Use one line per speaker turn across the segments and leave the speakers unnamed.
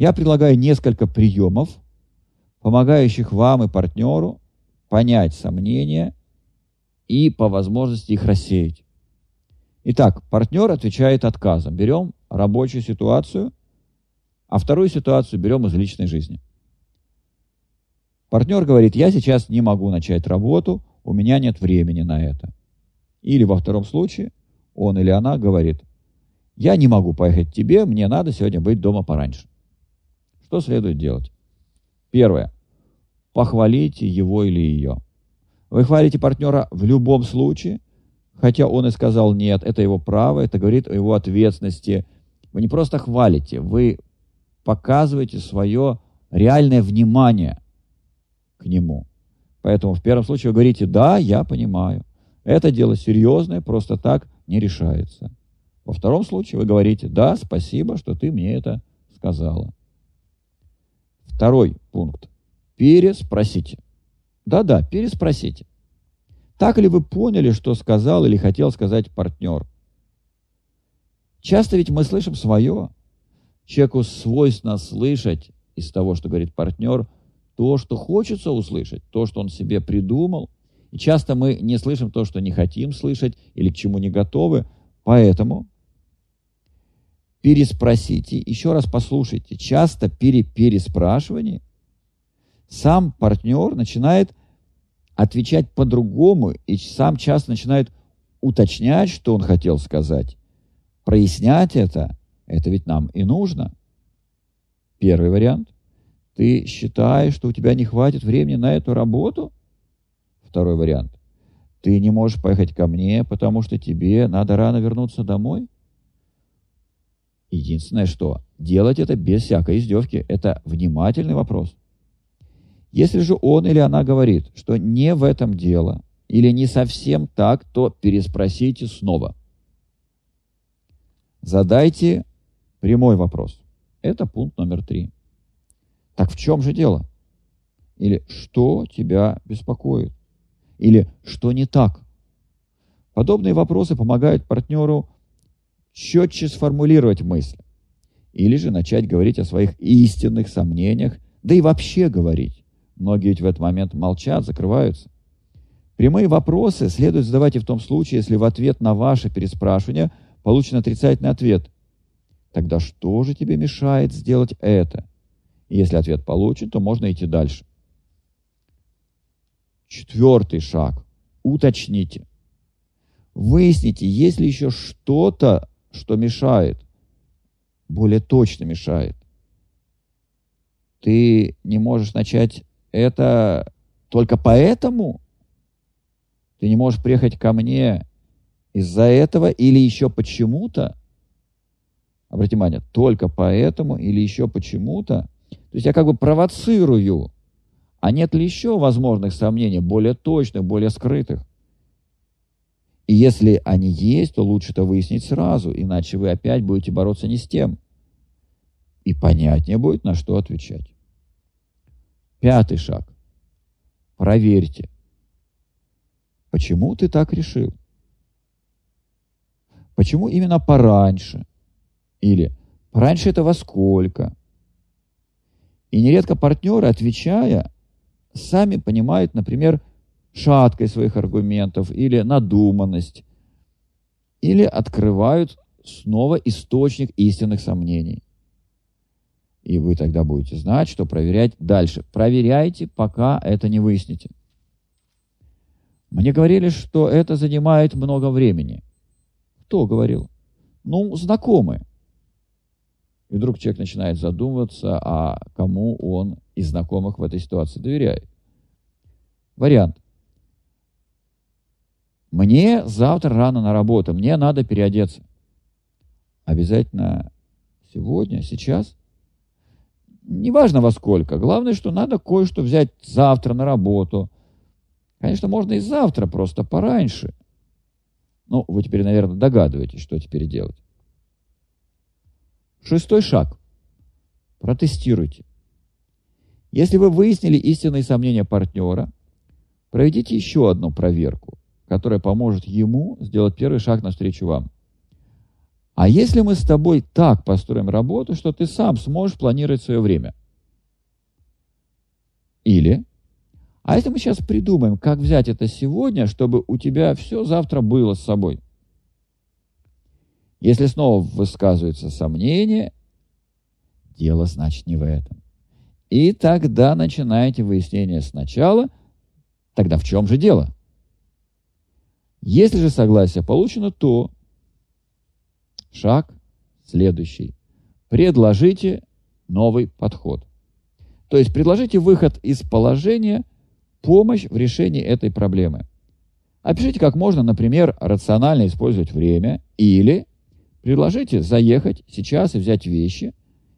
Я предлагаю несколько приемов, помогающих вам и партнеру понять сомнения и по возможности их рассеять. Итак, партнер отвечает отказом. Берем рабочую ситуацию, а вторую ситуацию берем из личной жизни. Партнер говорит, я сейчас не могу начать работу, у меня нет времени на это. Или во втором случае он или она говорит, я не могу поехать к тебе, мне надо сегодня быть дома пораньше. Что следует делать? Первое. Похвалите его или ее. Вы хвалите партнера в любом случае, хотя он и сказал нет, это его право, это говорит о его ответственности. Вы не просто хвалите, вы показываете свое реальное внимание к нему. Поэтому в первом случае вы говорите, да, я понимаю. Это дело серьезное, просто так не решается. Во втором случае вы говорите, да, спасибо, что ты мне это сказала. Второй пункт. Переспросите. Да-да, переспросите. Так ли вы поняли, что сказал или хотел сказать партнер? Часто ведь мы слышим свое. Человеку свойственно слышать из того, что говорит партнер, то, что хочется услышать, то, что он себе придумал. И часто мы не слышим то, что не хотим слышать или к чему не готовы. Поэтому переспросите, еще раз послушайте. Часто при переспрашивании сам партнер начинает отвечать по-другому и сам часто начинает уточнять, что он хотел сказать. Прояснять это, это ведь нам и нужно. Первый вариант. Ты считаешь, что у тебя не хватит времени на эту работу? Второй вариант. Ты не можешь поехать ко мне, потому что тебе надо рано вернуться домой? Единственное, что делать это без всякой издевки. Это внимательный вопрос. Если же он или она говорит, что не в этом дело, или не совсем так, то переспросите снова. Задайте прямой вопрос. Это пункт номер три. Так в чем же дело? Или что тебя беспокоит? Или что не так? Подобные вопросы помогают партнеру четче сформулировать мысль. Или же начать говорить о своих истинных сомнениях, да и вообще говорить. Многие ведь в этот момент молчат, закрываются. Прямые вопросы следует задавать и в том случае, если в ответ на ваше переспрашивание получен отрицательный ответ. Тогда что же тебе мешает сделать это? И если ответ получен, то можно идти дальше. Четвертый шаг. Уточните. Выясните, есть ли еще что-то, что мешает, более точно мешает. Ты не можешь начать это только поэтому? Ты не можешь приехать ко мне из-за этого или еще почему-то? Обратите внимание, только поэтому или еще почему-то? То есть я как бы провоцирую а нет ли еще возможных сомнений, более точных, более скрытых? И если они есть, то лучше это выяснить сразу, иначе вы опять будете бороться не с тем. И понятнее будет, на что отвечать. Пятый шаг. Проверьте. Почему ты так решил? Почему именно пораньше? Или пораньше это во сколько? И нередко партнеры, отвечая, сами понимают, например, шаткость своих аргументов или надуманность, или открывают снова источник истинных сомнений. И вы тогда будете знать, что проверять дальше. Проверяйте, пока это не выясните. Мне говорили, что это занимает много времени. Кто говорил? Ну, знакомые. И вдруг человек начинает задумываться, а кому он из знакомых в этой ситуации доверяет. Вариант. Мне завтра рано на работу, мне надо переодеться. Обязательно сегодня, сейчас? Неважно во сколько. Главное, что надо кое-что взять завтра на работу. Конечно, можно и завтра, просто пораньше. Ну, вы теперь, наверное, догадываетесь, что теперь делать. Шестой шаг. Протестируйте. Если вы выяснили истинные сомнения партнера, проведите еще одну проверку, которая поможет ему сделать первый шаг навстречу вам. А если мы с тобой так построим работу, что ты сам сможешь планировать свое время? Или, а если мы сейчас придумаем, как взять это сегодня, чтобы у тебя все завтра было с собой? Если снова высказываются сомнения, дело значит не в этом. И тогда начинаете выяснение сначала, тогда в чем же дело? Если же согласие получено, то шаг следующий. Предложите новый подход. То есть предложите выход из положения, помощь в решении этой проблемы. Опишите, как можно, например, рационально использовать время или предложите заехать сейчас и взять вещи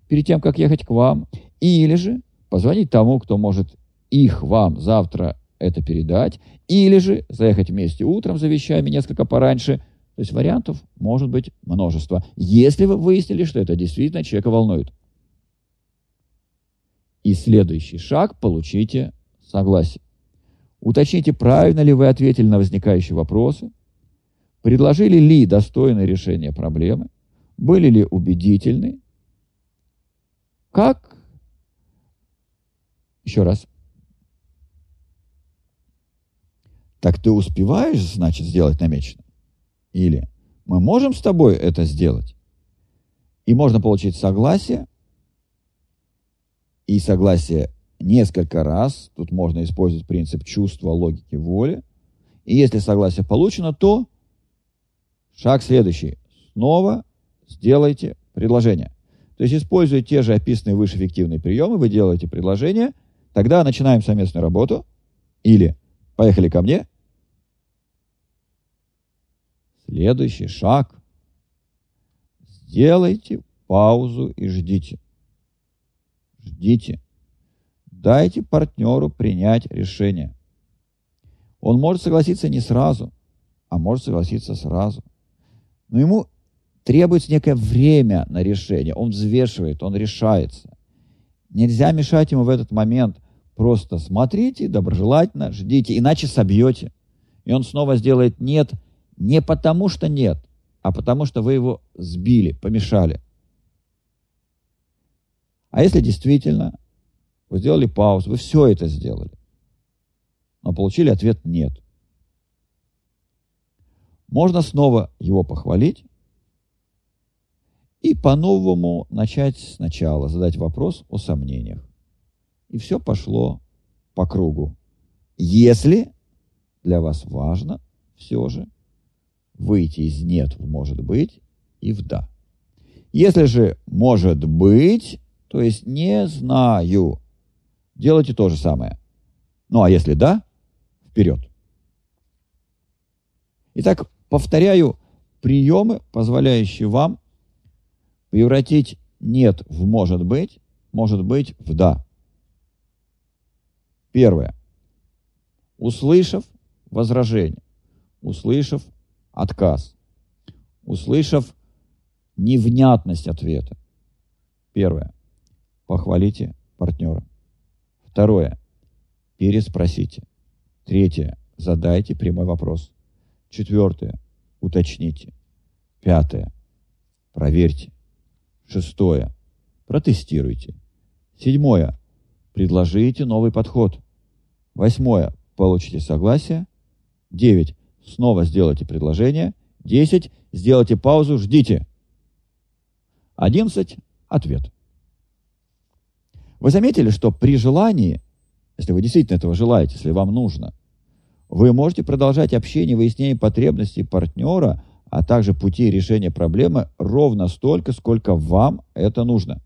перед тем, как ехать к вам, или же позвонить тому, кто может их вам завтра это передать, или же заехать вместе утром за вещами несколько пораньше. То есть вариантов может быть множество, если вы выяснили, что это действительно человека волнует. И следующий шаг – получите согласие. Уточните, правильно ли вы ответили на возникающие вопросы, предложили ли достойное решение проблемы, были ли убедительны, как еще раз. Так ты успеваешь, значит, сделать намечено? Или мы можем с тобой это сделать? И можно получить согласие, и согласие несколько раз. Тут можно использовать принцип чувства, логики, воли. И если согласие получено, то шаг следующий. Снова сделайте предложение. То есть, используя те же описанные выше эффективные приемы, вы делаете предложение, Тогда начинаем совместную работу. Или поехали ко мне. Следующий шаг. Сделайте паузу и ждите. Ждите. Дайте партнеру принять решение. Он может согласиться не сразу, а может согласиться сразу. Но ему требуется некое время на решение. Он взвешивает, он решается. Нельзя мешать ему в этот момент. Просто смотрите, доброжелательно, ждите, иначе собьете. И он снова сделает «нет» не потому, что нет, а потому, что вы его сбили, помешали. А если действительно вы сделали паузу, вы все это сделали, но получили ответ «нет», можно снова его похвалить и по-новому начать сначала, задать вопрос о сомнениях и все пошло по кругу. Если для вас важно все же выйти из «нет» в «может быть» и в «да». Если же «может быть», то есть «не знаю», делайте то же самое. Ну а если «да», вперед. Итак, повторяю приемы, позволяющие вам превратить «нет» в «может быть», «может быть» в «да». Первое. Услышав возражение, услышав отказ, услышав невнятность ответа. Первое. Похвалите партнера. Второе. Переспросите. Третье. Задайте прямой вопрос. Четвертое. Уточните. Пятое. Проверьте. Шестое. Протестируйте. Седьмое. Предложите новый подход. Восьмое. Получите согласие. Девять. Снова сделайте предложение. Десять. Сделайте паузу, ждите. Одиннадцать. Ответ. Вы заметили, что при желании, если вы действительно этого желаете, если вам нужно, вы можете продолжать общение, выяснение потребностей партнера, а также пути решения проблемы ровно столько, сколько вам это нужно.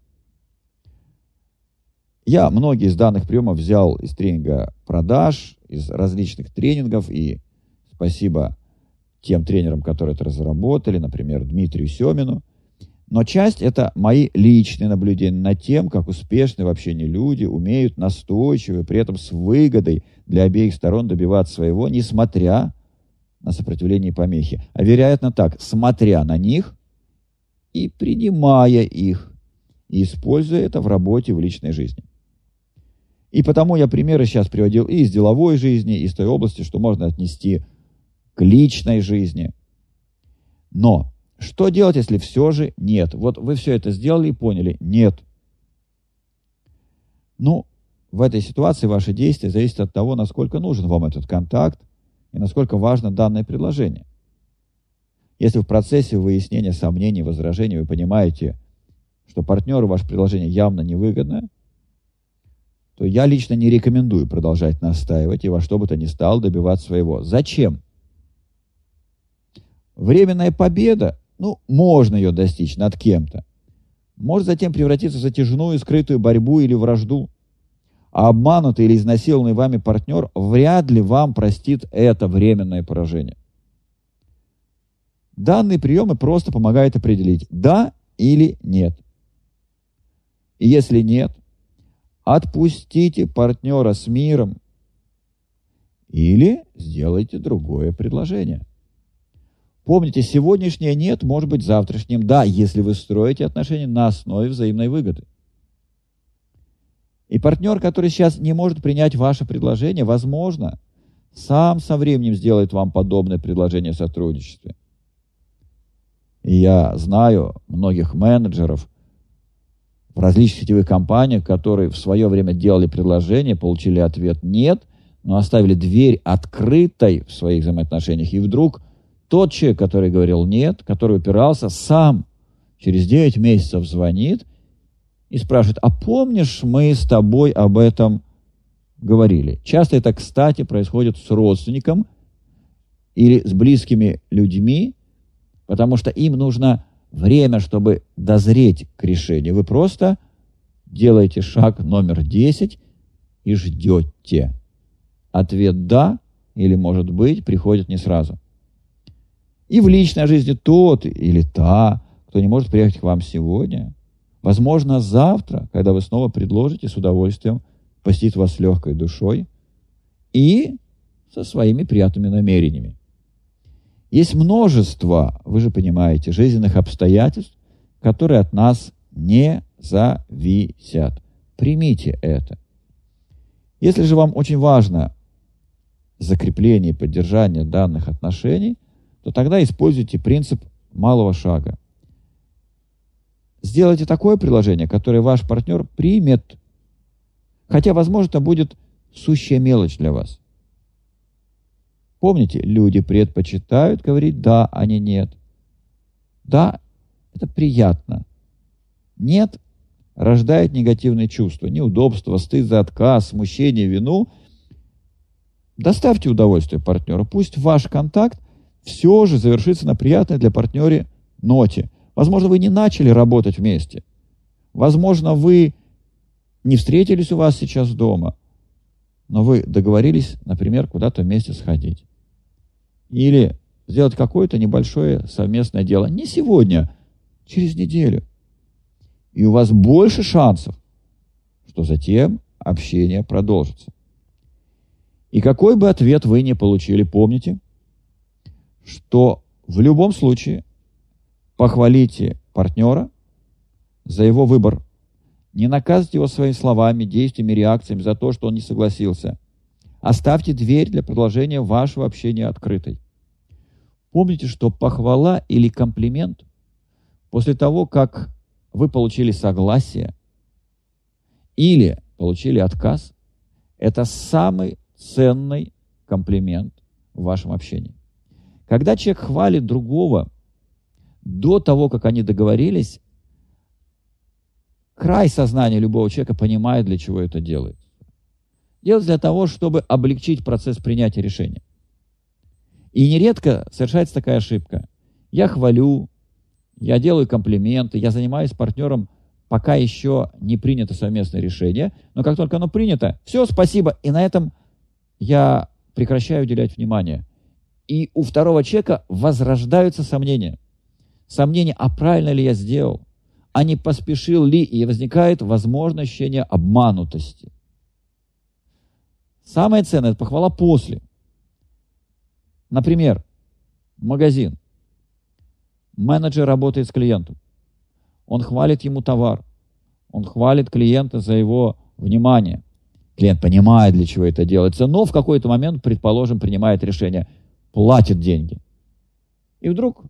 Я многие из данных приемов взял из тренинга продаж, из различных тренингов, и спасибо тем тренерам, которые это разработали, например, Дмитрию Семину. Но часть – это мои личные наблюдения над тем, как успешные в общении люди умеют настойчиво и при этом с выгодой для обеих сторон добиваться своего, несмотря на сопротивление и помехи. А вероятно так, смотря на них и принимая их, и используя это в работе, в личной жизни. И потому я примеры сейчас приводил и из деловой жизни, и из той области, что можно отнести к личной жизни. Но что делать, если все же нет? Вот вы все это сделали и поняли. Нет. Ну, в этой ситуации ваши действия зависят от того, насколько нужен вам этот контакт и насколько важно данное предложение. Если в процессе выяснения сомнений, возражений вы понимаете, что партнеру ваше предложение явно невыгодно, то я лично не рекомендую продолжать настаивать и во что бы то ни стало добиваться своего. Зачем? Временная победа, ну, можно ее достичь над кем-то, может затем превратиться в затяжную скрытую борьбу или вражду. А обманутый или изнасилованный вами партнер вряд ли вам простит это временное поражение. Данные приемы просто помогают определить, да или нет. И если нет, отпустите партнера с миром или сделайте другое предложение. Помните, сегодняшнее «нет» может быть завтрашним «да», если вы строите отношения на основе взаимной выгоды. И партнер, который сейчас не может принять ваше предложение, возможно, сам со временем сделает вам подобное предложение о сотрудничестве. И я знаю многих менеджеров в различных сетевых компаниях, которые в свое время делали предложение, получили ответ «нет», но оставили дверь открытой в своих взаимоотношениях. И вдруг тот человек, который говорил «нет», который упирался, сам через 9 месяцев звонит и спрашивает, а помнишь, мы с тобой об этом говорили? Часто это, кстати, происходит с родственником или с близкими людьми, потому что им нужно время, чтобы дозреть к решению. Вы просто делаете шаг номер 10 и ждете. Ответ «да» или «может быть» приходит не сразу. И в личной жизни тот или та, кто не может приехать к вам сегодня, возможно, завтра, когда вы снова предложите с удовольствием посетить вас с легкой душой и со своими приятными намерениями. Есть множество, вы же понимаете, жизненных обстоятельств, которые от нас не зависят. Примите это. Если же вам очень важно закрепление и поддержание данных отношений, то тогда используйте принцип малого шага. Сделайте такое приложение, которое ваш партнер примет, хотя, возможно, это будет сущая мелочь для вас. Помните, люди предпочитают говорить «да», а не «нет». «Да» — это приятно. «Нет» рождает негативные чувства, неудобства, стыд за отказ, смущение, вину. Доставьте удовольствие партнеру. Пусть ваш контакт все же завершится на приятной для партнера ноте. Возможно, вы не начали работать вместе. Возможно, вы не встретились у вас сейчас дома – но вы договорились, например, куда-то вместе сходить. Или сделать какое-то небольшое совместное дело. Не сегодня, через неделю. И у вас больше шансов, что затем общение продолжится. И какой бы ответ вы ни получили, помните, что в любом случае похвалите партнера за его выбор не наказывайте его своими словами, действиями, реакциями за то, что он не согласился. Оставьте дверь для продолжения вашего общения открытой. Помните, что похвала или комплимент после того, как вы получили согласие или получили отказ, это самый ценный комплимент в вашем общении. Когда человек хвалит другого до того, как они договорились, край сознания любого человека понимает, для чего это делает. Делать для того, чтобы облегчить процесс принятия решения. И нередко совершается такая ошибка. Я хвалю, я делаю комплименты, я занимаюсь партнером, пока еще не принято совместное решение, но как только оно принято, все, спасибо, и на этом я прекращаю уделять внимание. И у второго человека возрождаются сомнения. Сомнения, а правильно ли я сделал? а не поспешил ли, и возникает возможное ощущение обманутости. Самое ценное – это похвала после. Например, магазин. Менеджер работает с клиентом. Он хвалит ему товар. Он хвалит клиента за его внимание. Клиент понимает, для чего это делается, но в какой-то момент, предположим, принимает решение, платит деньги. И вдруг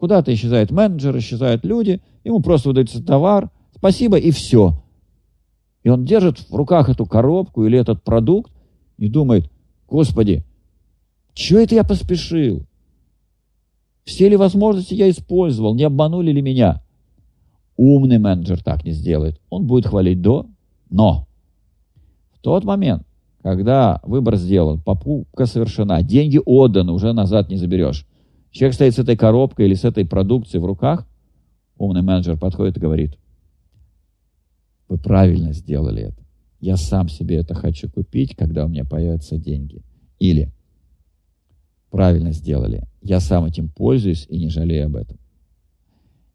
Куда-то исчезает менеджер, исчезают люди, ему просто выдается товар, спасибо и все. И он держит в руках эту коробку или этот продукт и думает, господи, что это я поспешил? Все ли возможности я использовал? Не обманули ли меня? Умный менеджер так не сделает. Он будет хвалить до, но в тот момент, когда выбор сделан, покупка совершена, деньги отданы, уже назад не заберешь. Человек стоит с этой коробкой или с этой продукцией в руках, умный менеджер подходит и говорит, вы правильно сделали это. Я сам себе это хочу купить, когда у меня появятся деньги. Или правильно сделали. Я сам этим пользуюсь и не жалею об этом.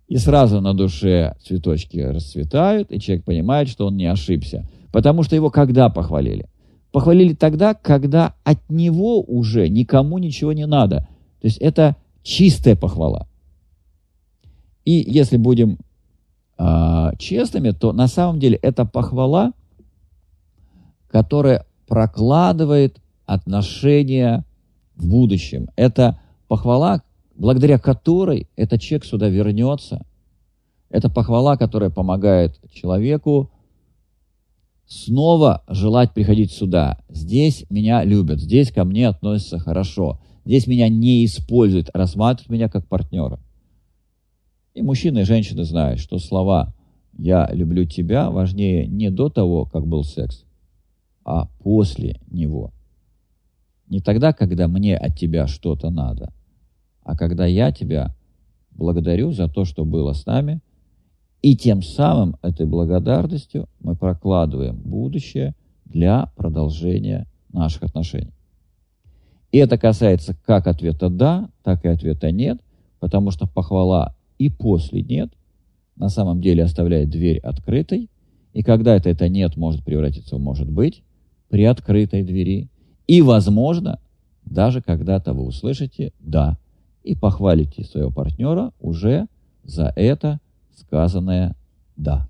И сразу на душе цветочки расцветают, и человек понимает, что он не ошибся. Потому что его когда похвалили? Похвалили тогда, когда от него уже никому ничего не надо. То есть это чистая похвала. И если будем э, честными, то на самом деле это похвала, которая прокладывает отношения в будущем. Это похвала, благодаря которой этот человек сюда вернется. Это похвала, которая помогает человеку снова желать приходить сюда. Здесь меня любят, здесь ко мне относятся хорошо, здесь меня не используют, рассматривают меня как партнера. И мужчины и женщины знают, что слова «я люблю тебя» важнее не до того, как был секс, а после него. Не тогда, когда мне от тебя что-то надо, а когда я тебя благодарю за то, что было с нами, и тем самым этой благодарностью мы прокладываем будущее для продолжения наших отношений. И это касается как ответа «да», так и ответа «нет», потому что похвала и после «нет» на самом деле оставляет дверь открытой, и когда это, это «нет» может превратиться в «может быть» при открытой двери – и, возможно, даже когда-то вы услышите «да» и похвалите своего партнера уже за это сказанное «да».